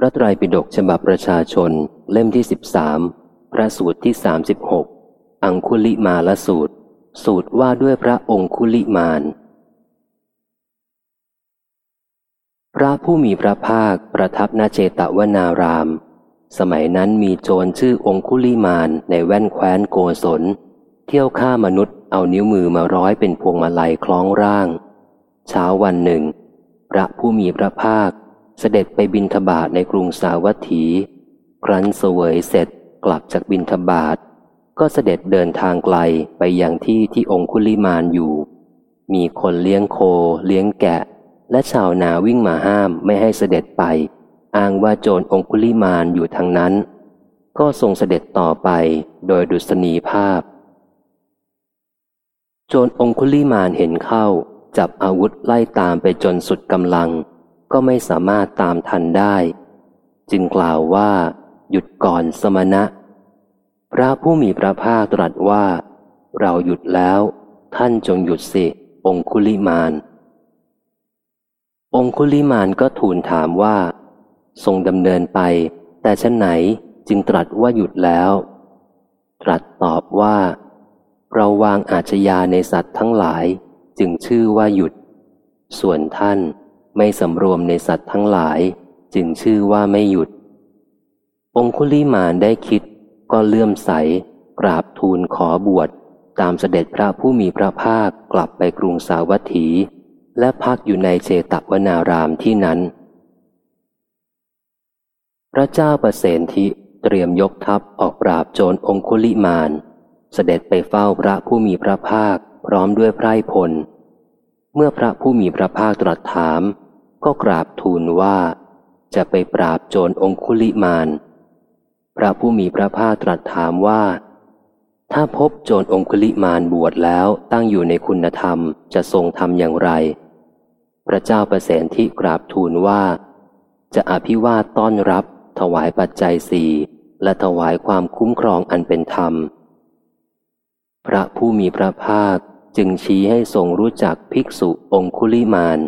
พระไตรปิฎกฉบับประชาชน เล่มที่สิบสามพระสูตรที่สามสิบหกอังคุลิมาลสูตร สูตรว่าด้วยพระองคุลิมาน พระผู้มีพระภาคประทับนาเจตวนาราม สมัยนั้นมีโจรชื่อองคุลิมานในแว่นแคว้นโกศล เที่ยวฆ่ามนุษย์เอานิ้วมือมาร้อยเป็นพวงมาลัยคล้องร่าง เช้าวันหนึ่ง พระผู้มีพระภาค เสด็จไปบินทบาทในกรุงสาวัตถี ครั้นเสวยเสร็จกลับจากบินทบาท ก็เสด็จเดินทางไกลไปยังที่ที่องคุลิมานอยู่ มีคนเลี้ยงโคเลี้ยงแกะ และชาวนาวิ่งมาห้ามไม่ให้เสด็จไป อ้างว่าโจรองคุลิมานอยู่ทางนั้น ก็ทรงเสด็จต่อไปโดยดุษณีภาพ โจรองคุลิมานเห็นเข้าจับอาวุธไล่ตามไปจนสุดกำลัง ก็ไม่สามารถตามทันได้ จึงกล่าวว่า หยุดก่อนสมณะ พระผู้มีพระภาคตรัสว่า เราหยุดแล้ว ท่านจงหยุดสิ องคุลิมาน องคุลิมานก็ทูลถามว่า ทรงดำเนินไป แต่ชั้นไหนจึงตรัสว่าหยุดแล้ว ตรัสตอบว่า เราวางอาชญาในสัตว์ทั้งหลาย จึงชื่อว่าหยุด ส่วนท่าน ไม่สำรวมในสัตว์ทั้งหลาย จึงชื่อว่าไม่หยุด องคุลิมานได้คิด ก็เลื่อมใส กราบทูลขอบวช ตามเสด็จพระผู้มีพระภาคกลับไปกรุงสาวัตถี และพักอยู่ในเจตวนารามที่นั้น พระเจ้าประเสนทิเตรียมยกทัพออกปราบโจรองคุลิมาน เสด็จไปเฝ้าพระผู้มีพระภาคพร้อมด้วยไพรพล เมื่อพระผู้มีพระภาคตรัสถาม ก็กราบทูลว่า จะไปปราบโจรองคุลิมานพระผู้มีพระภาคตรัสถามว่า ถ้าพบโจรองคุลิมานบวชแล้วตั้งอยู่ในคุณธรรมจะทรงทำอย่างไร พระเจ้าประเสนที่กราบทูลว่า จะอภิวาทต้อนรับ ถวายปัจจัยสี่และถวายความคุ้มครองอันเป็นธรรม พระผู้มีพระภาคจึงชี้ให้ทรงรู้จักภิกษุองคุลิมาน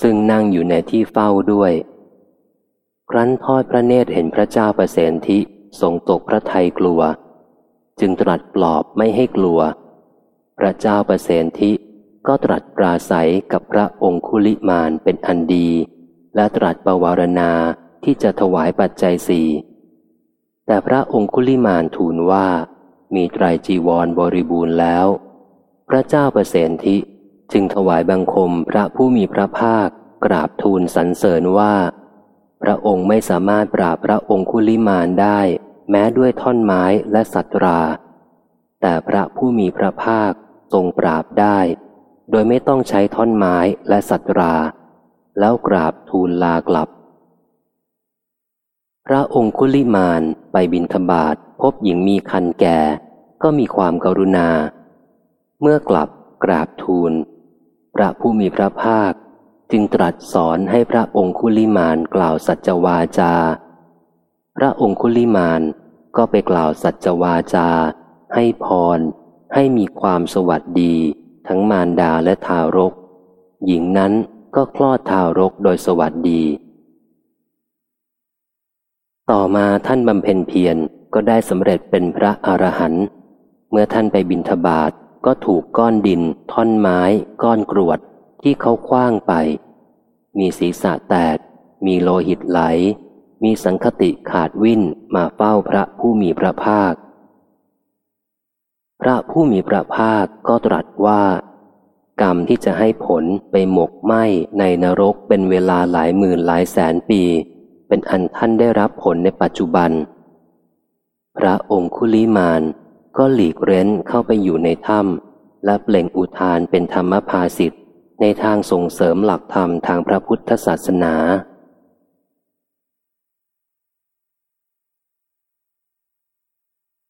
ซึ่งนั่งอยู่ในที่เฝ้าด้วย ครั้นทอดพระเนตรเห็นพระเจ้าประเสนทิทรงตกพระทัยกลัว จึงตรัสปลอบไม่ให้กลัว พระเจ้าประเสนทิก็ตรัสปราศัยกับพระองคุลิมานเป็นอันดี และตรัสประวารณาที่จะถวายปัจจัยสี่แต่พระองคุลิมานทูลว่า มีไตรจีวรบริบูรณ์แล้ว พระเจ้าประเสนทิ จึงถวายบังคมพระผู้มีพระภาค กราบทูลสรรเสริญว่า พระองค์ไม่สามารถปราบพระองคุลิมานได้ แม้ด้วยท่อนไม้และสัตรา แต่พระผู้มีพระภาคทรงปราบได้ โดยไม่ต้องใช้ท่อนไม้และสัตรา แล้วกราบทูลลากลับ พระองคุลิมานไปบินธบาตพบหญิงมีคันแก่ ก็มีความกรุณา เมื่อกลับกราบทูล พระผู้มีพระภาค จึงตรัสสอนให้พระองคุลิมานกล่าวสัจวาจา พระองคุลิมานก็ไปกล่าวสัจวาจา ให้พร ให้มีความสวัสดี ทั้งมารดาและทารก หญิงนั้นก็คลอดทารกโดยสวัสดี ต่อมาท่านบำเพ็ญเพียรก็ได้สำเร็จเป็นพระอรหันต์เมื่อท่านไปบินทบาท ก็ถูกก้อนดิน ท่อนไม้ ก้อนกรวด ที่เขาคว้างไป มีศีรษะแตก มีโลหิตไหล มีสังคติขาดวิ่นมาเฝ้าพระผู้มีพระภาค พระผู้มีพระภาคก็ตรัสว่า กรรมที่จะให้ผลไปหมกไหมในนรกเป็นเวลาหลายหมื่นหลายแสนปี เป็นอันท่านได้รับผลในปัจจุบัน พระองคุลิมาน ก็หลีกเร้นเข้าไปอยู่ในถ้ำและเปล่งอุทานเป็นธรรมภาสิทธิ์ในทางส่งเสริมหลักธรรมทางพระพุทธศาสนา